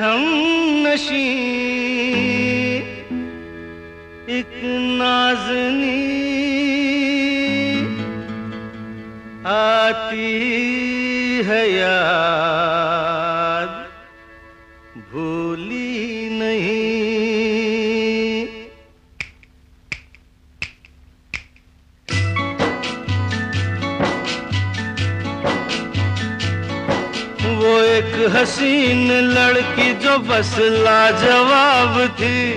हम नशी। एक नाजनी आती है याद। भूली नहीं एक हसीन लड़की जो बस लाजवाब थी।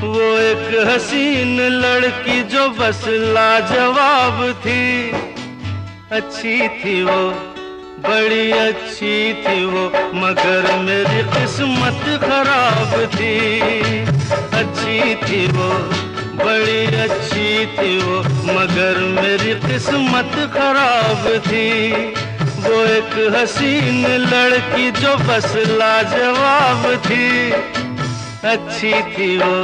वो एक हसीन लड़की जो बस लाजवाब थी। अच्छी थी वो, बड़ी अच्छी थी वो, मगर मेरी किस्मत खराब थी। अच्छी थी वो, बड़ी अच्छी थी वो, मगर मेरी किस्मत खराब थी। वो एक हसीन लड़की जो बस लाजवाब थी। अच्छी थी वो,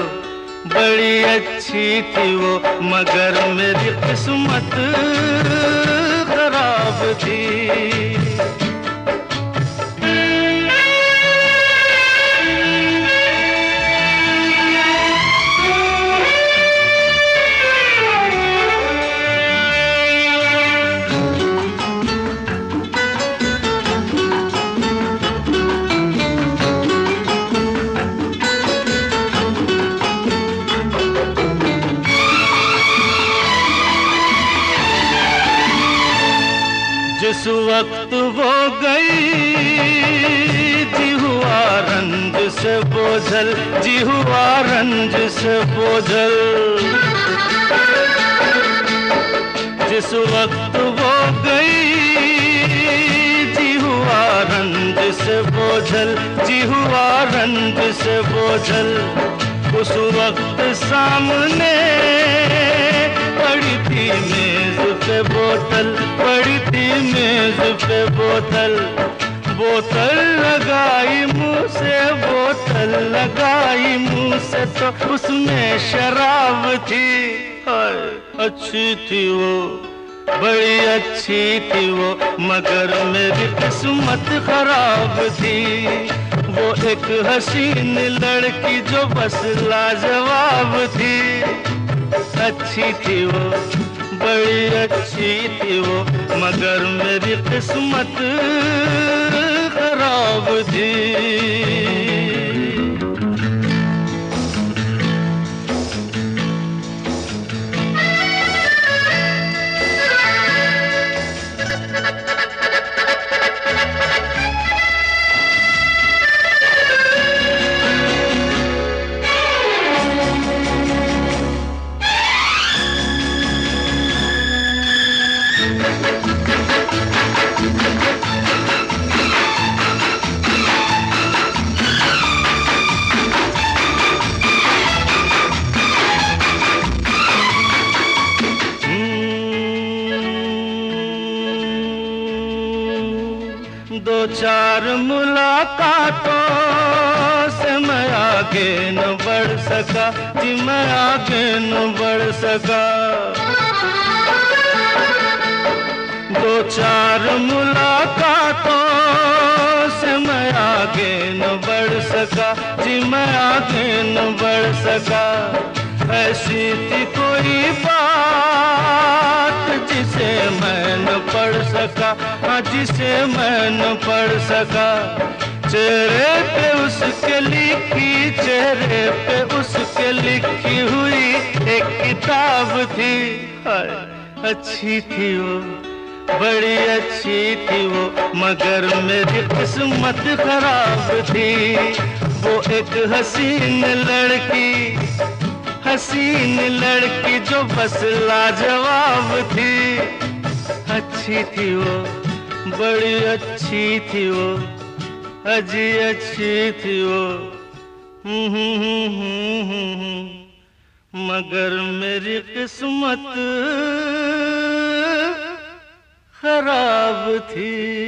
बड़ी अच्छी थी वो, मगर मेरी किस्मत खराब थी। जिस वक्त वो गई, जी हुआ रंज से बोझल, जी हुआ रंज से बोझल। जिस वक्त वो गई, जी हुआ रंज से बोझल, जी हुआ रंज से बोझल। उस वक्त सामने पड़ी थी मेज बोतल, पड़ी थी मेज पे बोतल। बोतल लगाई मुँह से, बोतल लगाई मुँह से तो उसमें शराब थी। अच्छी थी वो, बड़ी अच्छी थी वो, मगर मेरी किस्मत खराब थी। वो एक हसीन लड़की जो बस लाजवाब थी। अच्छी थी वो बड़ी अच्छी थी वो मगर मेरी किस्मत खराब थी। दो चार मुलाकातों से मैं आगे न बढ़ सका, जी मैं आगे न बढ़ सका। दो चार मुलाकातों से मैं आगे न बढ़ सका, जी मैं आगे न बढ़ सका। ऐसी थी कोई बात जिसे मैं सका हाँ जिसे मैं न पढ़ सका। चेहरे पे उसके लिखी, चेहरे पे उसके लिखी हुई एक किताब थी। अच्छी थी वो, बड़ी अच्छी थी वो, मगर मेरी किस्मत खराब थी। वो एक हसीन लड़की हसीन लड़की जो बस लाजवाब थी। अच्छी थी वो बड़ी अच्छी थी वो अजी अच्छी थी वो। हम्म, हम्म, हम्म, मगर मेरी किस्मत खराब थी।